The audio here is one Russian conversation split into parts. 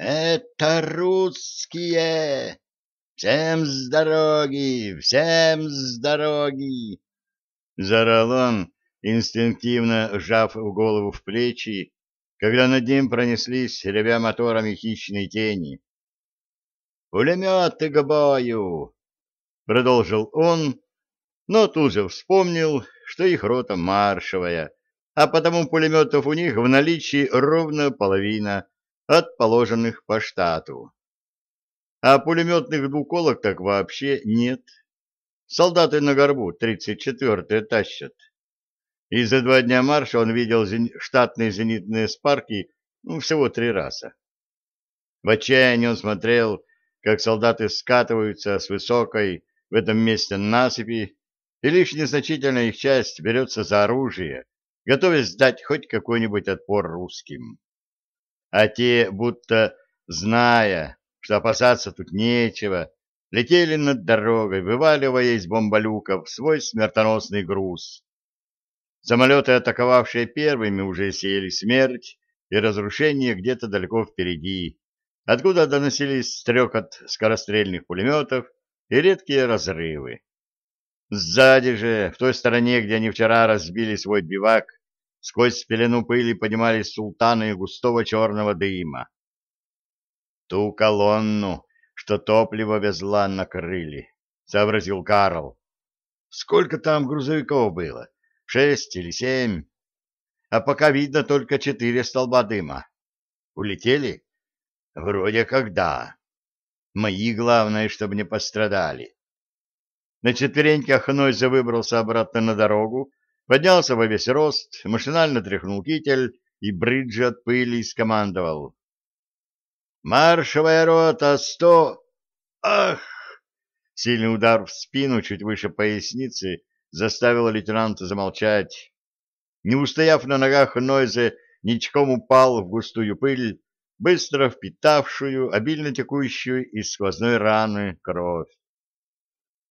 Это русские! Всем с дороги! Всем с дороги!» Заорал он, инстинктивно сжав голову в плечи, когда над ним пронеслись, ревя моторами хищные тени. «Пулеметы к бою!» — продолжил он, но тут же вспомнил, что их рота маршевая, а потому пулеметов у них в наличии ровно половина от положенных по штату. А пулеметных двуколок так вообще нет. Солдаты на горбу 34-е тащат. И за два дня марша он видел штатные зенитные спарки ну, всего три раза. В отчаянии он смотрел, как солдаты скатываются с высокой в этом месте насыпи, и лишь незначительная их часть берется за оружие, готовясь дать хоть какой-нибудь отпор русским. А те, будто зная, что опасаться тут нечего, летели над дорогой, вываливая из бомболюков свой смертоносный груз. Самолеты, атаковавшие первыми, уже сеяли смерть и разрушение где-то далеко впереди, откуда доносились стрекот скорострельных пулеметов и редкие разрывы. Сзади же, в той стороне, где они вчера разбили свой бивак, сквозь пелену пыли поднимались султаны густого черного дыма. Ту колонну, что топливо везла, накрыли, — сообразил Карл. Сколько там грузовиков было? Шесть или семь? А пока видно только четыре столба дыма. Улетели? Вроде как да. Мои, главное, чтобы не пострадали. На четвереньках Нойзе выбрался обратно на дорогу, поднялся во весь рост, машинально тряхнул китель и бриджи от пыли скомандовал. «Маршевая рота, сто...» «Ах!» Сильный удар в спину чуть выше поясницы заставил лейтенанта замолчать. Не устояв на ногах, Нойзе ничком упал в густую пыль, быстро впитавшую, обильно текущую из сквозной раны кровь.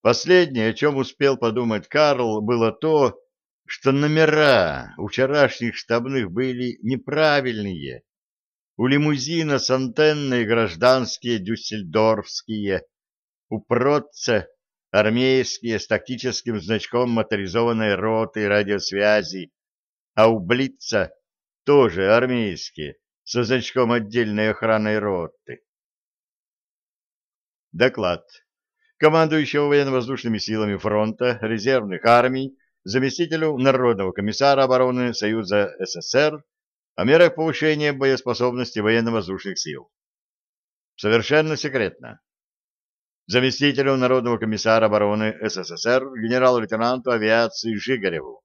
Последнее, о чем успел подумать Карл, было то, что номера у вчерашних штабных были неправильные. У лимузина с антенной гражданские дюссельдорфские, у Протца армейские с тактическим значком моторизованной роты радиосвязи, а у Блица тоже армейские со значком отдельной охранной роты. Доклад командующего военно-воздушными силами фронта резервных армий, заместителю Народного комиссара обороны Союза СССР о мерах повышения боеспособности военно-воздушных сил. Совершенно секретно. Заместителю Народного комиссара обороны СССР генерал-лейтенанту авиации Жигареву.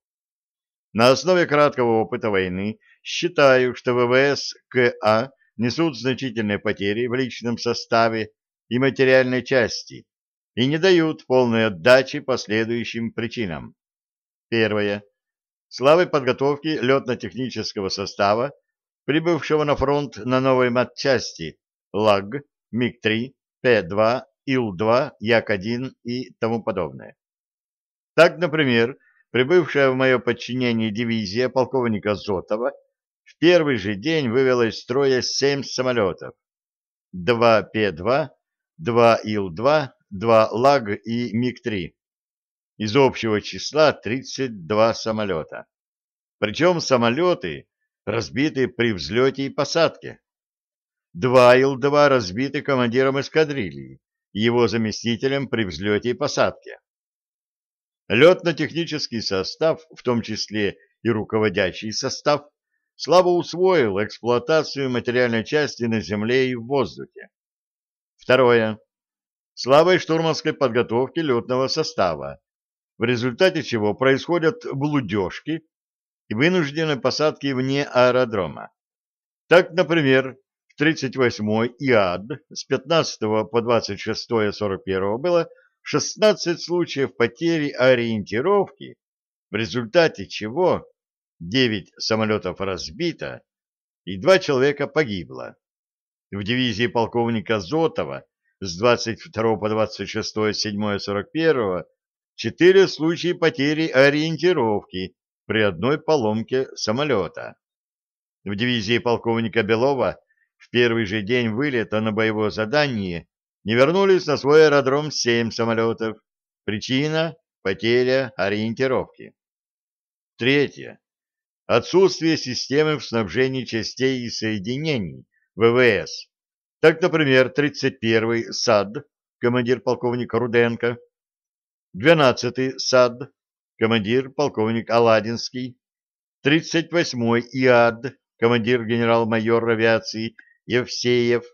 На основе краткого опыта войны считаю, что ВВС КА несут значительные потери в личном составе и материальной части, и не дают полной отдачи последующим причинам. Первое. Слабой подготовки летно-технического состава, прибывшего на фронт на новой матчасти ЛАГ, МиГ-3, П-2, Ил-2, Як-1 и тому подобное. Так, например, прибывшая в мое подчинение дивизия полковника Зотова в первый же день вывела из строя семь самолетов. Два П-2, два Ил-2, два ЛАГ и МиГ-3. Из общего числа 32 самолета. Причем самолеты разбиты при взлете и посадке. Два Ил-2 разбиты командиром эскадрильи и его заместителем при взлете и посадке. Летно-технический состав, в том числе и руководящий состав, слабо усвоил эксплуатацию материальной части на земле и в воздухе. Второе слабой штурманской подготовки летного состава, в результате чего происходят блудежки и вынужденные посадки вне аэродрома. Так, например, в 38-й ИАД с 15 по 26-41 было 16 случаев потери ориентировки, в результате чего 9 самолетов разбито и 2 человека погибло. В дивизии полковника Зотова с 22 по 26 7 41 четыре случая потери ориентировки при одной поломке самолета. В дивизии полковника Белова в первый же день вылета на боевое задание не вернулись на свой аэродром семь самолетов. Причина — потеря ориентировки. Третье. Отсутствие системы в снабжении частей и соединений ВВС. Так, например, 31-й САД, командир полковник Руденко, 12-й САД, командир полковник Аладинский, 38-й ИАД, командир генерал-майор авиации Евсеев,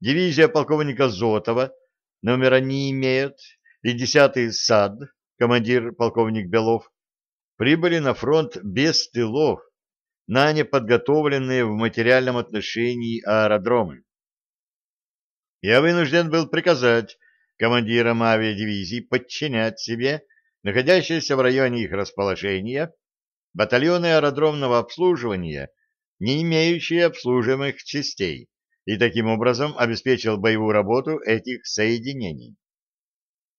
дивизия полковника Зотова, номера не имеет, и 10-й САД, командир полковник Белов, прибыли на фронт без тылов на неподготовленные в материальном отношении аэродромы. Я вынужден был приказать командирам авиадивизий подчинять себе находящиеся в районе их расположения батальоны аэродромного обслуживания, не имеющие обслуживаемых частей, и таким образом обеспечил боевую работу этих соединений.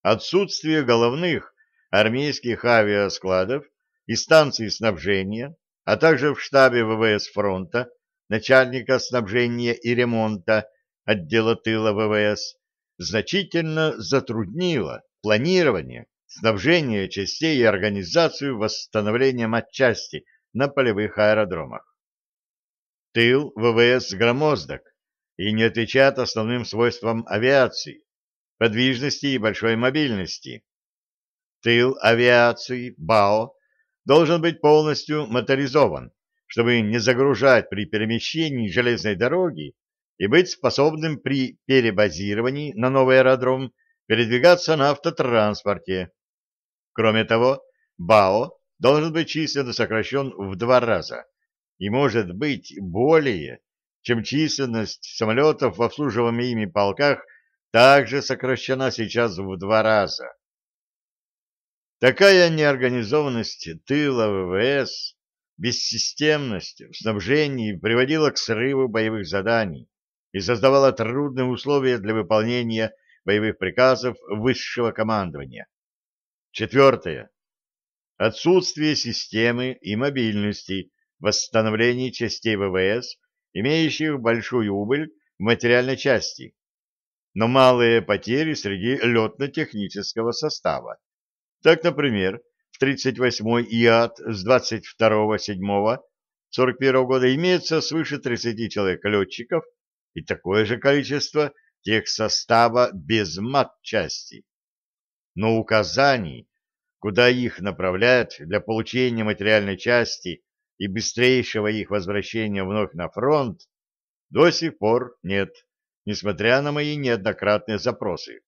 Отсутствие головных армейских авиаскладов и станций снабжения, а также в штабе ВВС фронта, начальника снабжения и ремонта отдела тыла ВВС, значительно затруднило планирование, снабжение частей и организацию восстановления матчасти на полевых аэродромах. Тыл ВВС громоздок и не отвечает основным свойствам авиации, подвижности и большой мобильности. Тыл авиации, БАО, должен быть полностью моторизован, чтобы не загружать при перемещении железной дороги и быть способным при перебазировании на новый аэродром передвигаться на автотранспорте. Кроме того, БАО должен быть численно сокращен в два раза и может быть более, чем численность самолетов в обслуживаемых ими полках также сокращена сейчас в два раза. Такая неорганизованность тыла ВВС, бессистемность в снабжении приводила к срыву боевых заданий и создавала трудные условия для выполнения боевых приказов высшего командования. Четвертое. Отсутствие системы и мобильности восстановления частей ВВС, имеющих большую убыль в материальной части, но малые потери среди летно-технического состава. Так, например, в 38-й ИАД с 22.07.41 года имеется свыше 30 человек-летчиков и такое же количество тех состава без матчасти. Но указаний, куда их направлять для получения материальной части и быстрейшего их возвращения вновь на фронт, до сих пор нет, несмотря на мои неоднократные запросы.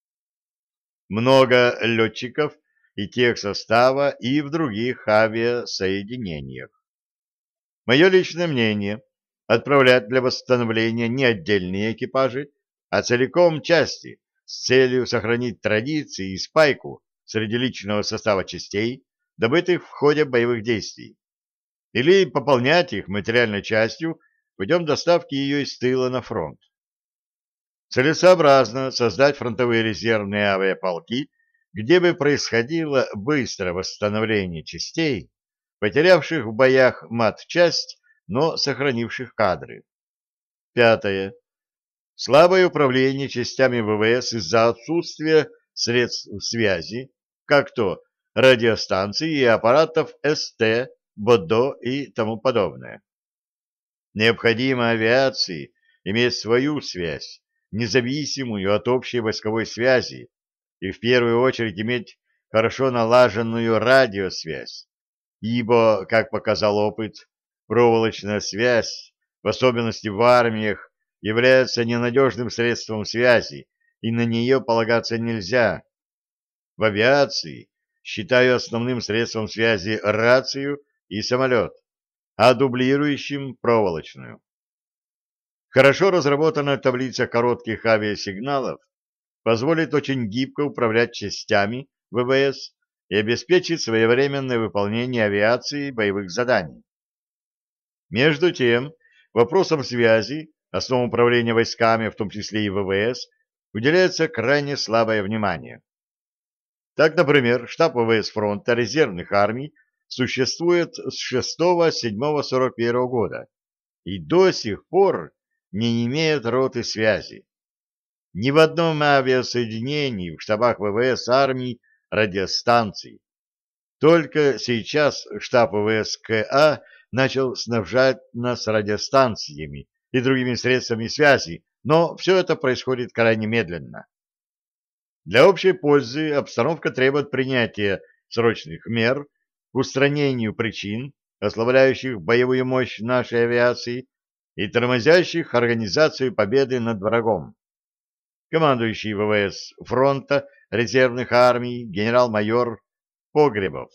Много летчиков и тех состава, и в других авиасоединениях. Мое личное мнение – отправлять для восстановления не отдельные экипажи, а целиком части с целью сохранить традиции и спайку среди личного состава частей, добытых в ходе боевых действий, или пополнять их материальной частью путем доставки ее из тыла на фронт. Целесообразно создать фронтовые резервные авиаполки – где бы происходило быстрое восстановление частей, потерявших в боях мат-часть, но сохранивших кадры. Пятое. Слабое управление частями ВВС из-за отсутствия средств связи, как то радиостанций и аппаратов СТ, БОДО и тому подобное. Необходимо авиации иметь свою связь, независимую от общей войсковой связи, и в первую очередь иметь хорошо налаженную радиосвязь, ибо, как показал опыт, проволочная связь, в особенности в армиях, является ненадежным средством связи, и на нее полагаться нельзя. В авиации считаю основным средством связи рацию и самолет, а дублирующим — проволочную. Хорошо разработанная таблица коротких авиасигналов позволит очень гибко управлять частями ВВС и обеспечить своевременное выполнение авиации боевых заданий. Между тем, вопросам связи, основам управления войсками, в том числе и ВВС, уделяется крайне слабое внимание. Так, например, штаб ВВС фронта резервных армий существует с 6-7-41 года, и до сих пор не имеет роты связи. Ни в одном авиасоединении в штабах ВВС армии радиостанций. Только сейчас штаб ВВС КА начал снабжать нас радиостанциями и другими средствами связи, но все это происходит крайне медленно. Для общей пользы обстановка требует принятия срочных мер к устранению причин, ослабляющих боевую мощь нашей авиации и тормозящих организацию победы над врагом. Командующий ВВС фронта резервных армий генерал-майор Погребов